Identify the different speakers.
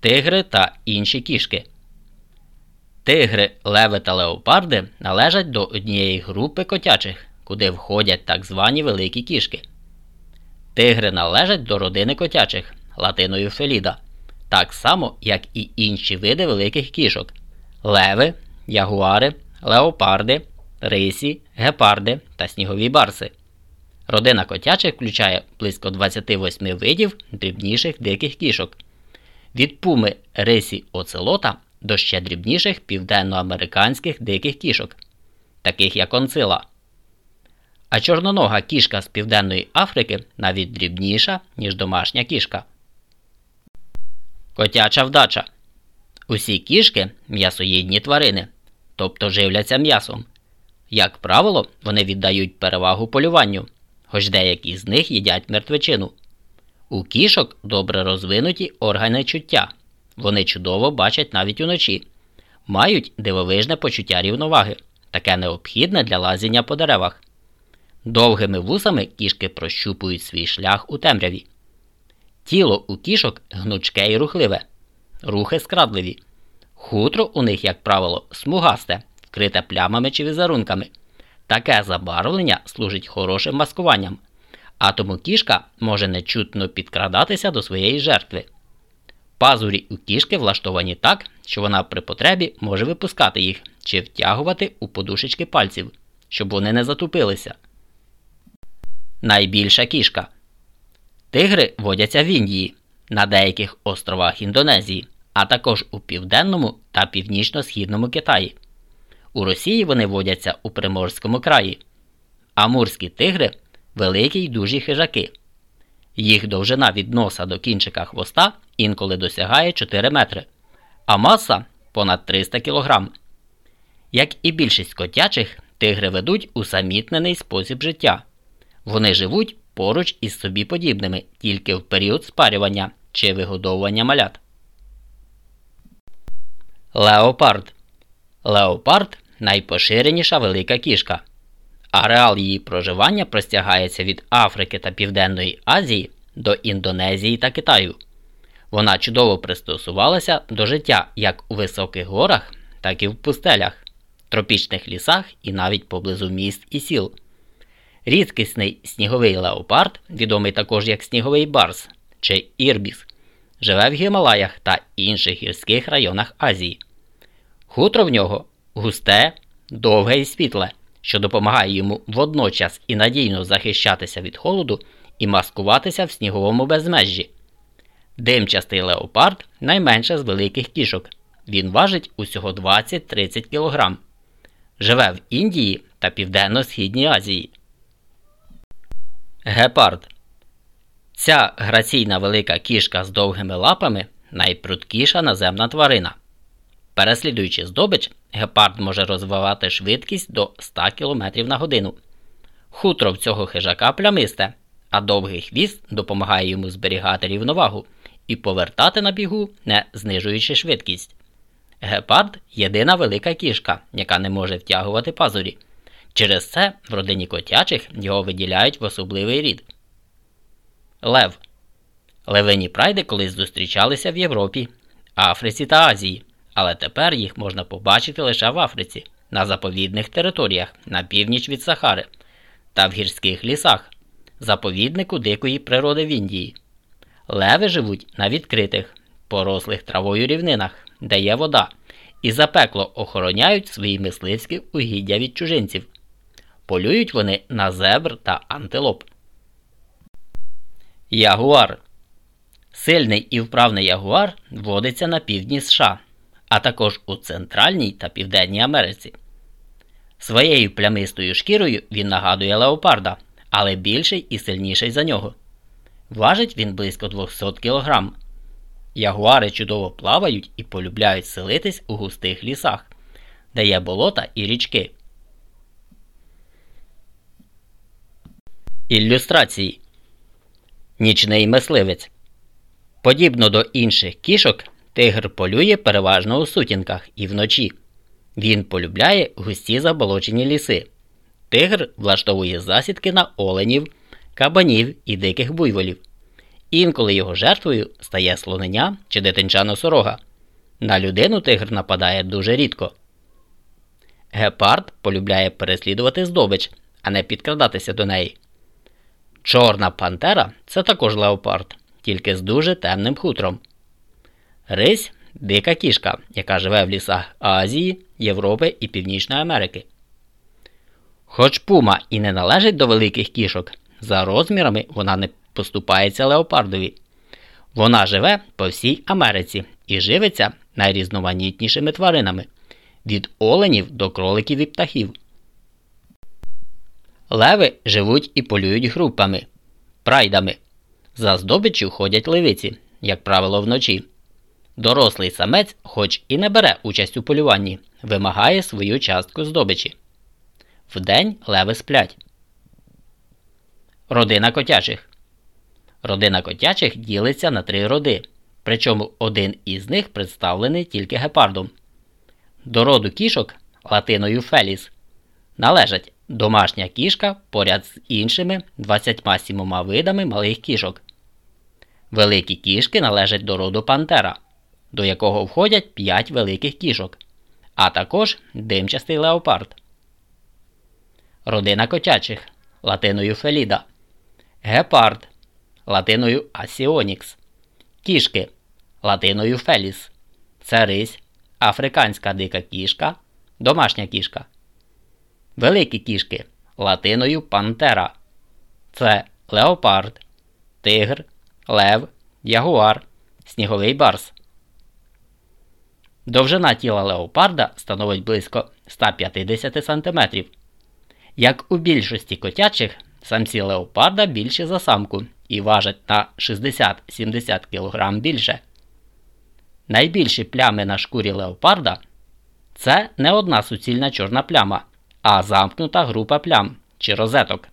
Speaker 1: Тигри та інші кішки. Тигри, леви та леопарди належать до однієї групи котячих, куди входять так звані великі кішки. Тигри належать до родини котячих латиною Феліда, так само, як і інші види великих кішок леви, ягуари, леопарди, рисі, гепарди та снігові барси. Родина котячих включає близько 28 видів дрібніших диких кішок. Від пуми рисі оцелота до ще дрібніших південноамериканських диких кішок, таких як онцила. А чорнонога кішка з Південної Африки навіть дрібніша, ніж домашня кішка. Котяча вдача. Усі кішки м'ясоїдні тварини, тобто живляться м'ясом. Як правило, вони віддають перевагу полюванню, хоч деякі з них їдять мертвечину. У кішок добре розвинуті органи чуття. Вони чудово бачать навіть уночі, мають дивовижне почуття рівноваги, таке необхідне для лазіння по деревах. Довгими вусами кішки прощупують свій шлях у темряві. Тіло у кішок гнучке і рухливе, рухи скрадливі. Хутро у них, як правило, смугасте, вкрите плямами чи візерунками. Таке забарвлення служить хорошим маскуванням, а тому кішка може нечутно підкрадатися до своєї жертви. Пазурі у кішки влаштовані так, що вона при потребі може випускати їх чи втягувати у подушечки пальців, щоб вони не затупилися. Найбільша кішка. Тигри водяться в Індії, на деяких островах Індонезії, а також у південному та північно-східному Китаї. У Росії вони водяться у Приморському краї. Амурські тигри великі й дужі хижаки. Їх довжина від носа до кінчика хвоста інколи досягає 4 метри, а маса понад 300 кг. Як і більшість котячих, тигри ведуть усамітнений спосіб життя. Вони живуть поруч із собі подібними тільки в період спарювання чи вигодовування малят. Леопард. Леопард найпоширеніша велика кішка. Ареал її проживання простягається від Африки та Південної Азії до Індонезії та Китаю. Вона чудово пристосувалася до життя як у високих горах, так і в пустелях, тропічних лісах і навіть поблизу міст і сіл. Рідкісний сніговий леопард, відомий також як сніговий барс чи ірбіс, живе в Гімалаях та інших гірських районах Азії. Хутро в нього густе, довге і світле, що допомагає йому водночас і надійно захищатися від холоду і маскуватися в сніговому безмежжі. Димчастий леопард найменше з великих кішок. Він важить усього 20-30 кг. Живе в Індії та Південно-Східній Азії. Гепард. Ця граційна велика кішка з довгими лапами найпрудкіша наземна тварина. Переслідуючи здобич, гепард може розвивати швидкість до 100 км на годину. Хутро в цього хижака плямисте, а довгий хвіст допомагає йому зберігати рівновагу і повертати на бігу, не знижуючи швидкість. Гепард єдина велика кішка, яка не може втягувати пазурі. Через це в родині котячих його виділяють в особливий рід. Лев. Левині прайди колись зустрічалися в Європі, Африці та Азії, але тепер їх можна побачити лише в Африці, на заповідних територіях на північ від Сахари та в гірських лісах, заповіднику дикої природи в Індії. Леви живуть на відкритих, порослих травою рівнинах, де є вода, і запекло охороняють свої мисливські угіддя від чужинців. Полюють вони на зебр та антилоп. Ягуар. Сильний і вправний ягуар водиться на півдні США, а також у Центральній та Південній Америці. Своєю плямистою шкірою він нагадує леопарда, але більший і сильніший за нього. Важить він близько 200 кг. Ягуари чудово плавають і полюбляють селитись у густих лісах, де є болота і річки. Ілюстрації Нічний мисливець. Подібно до інших кішок, тигр полює переважно у сутінках і вночі. Він полюбляє густі заболочені ліси. Тигр влаштовує засідки на оленів, кабанів і диких буйволів. Інколи його жертвою стає слонення чи дитинча носорога. На людину тигр нападає дуже рідко. Гепард полюбляє переслідувати здобич, а не підкрадатися до неї. Чорна пантера це також леопард, тільки з дуже темним хутром. Рись дика кішка, яка живе в лісах Азії, Європи і Північної Америки. Хоч пума і не належить до великих кішок, за розмірами вона не поступається леопардові. Вона живе по всій Америці і живиться найрізноманітнішими тваринами від оленів до кроликів і птахів. Леви живуть і полюють групами, прайдами. За здобиччю ходять левиці, як правило, вночі. Дорослий самець, хоч і не бере участь у полюванні, вимагає свою частку здобичі. Вдень леви сплять. Родина котячих. Родина котячих ділиться на три роди, причому один із них представлений тільки гепардом. До роду кішок латиною феліс належать домашня кішка поряд з іншими 27 видами малих кішок. Великі кішки належать до роду пантера, до якого входять 5 великих кішок, а також димчастий леопард. Родина котячих латиною феліда, гепард латиною асіонікс, кішки латиною феліс, це рись, африканська дика кішка, домашня кішка. Великі кішки латиною пантера. Це леопард, тигр, лев, ягуар, сніговий барс. Довжина тіла леопарда становить близько 150 см. Як у більшості котячих, самці леопарда більші за самку і важать на 60-70 кг більше. Найбільші плями на шкурі леопарда це не одна суцільна чорна пляма, а замкнута група плям чи розеток.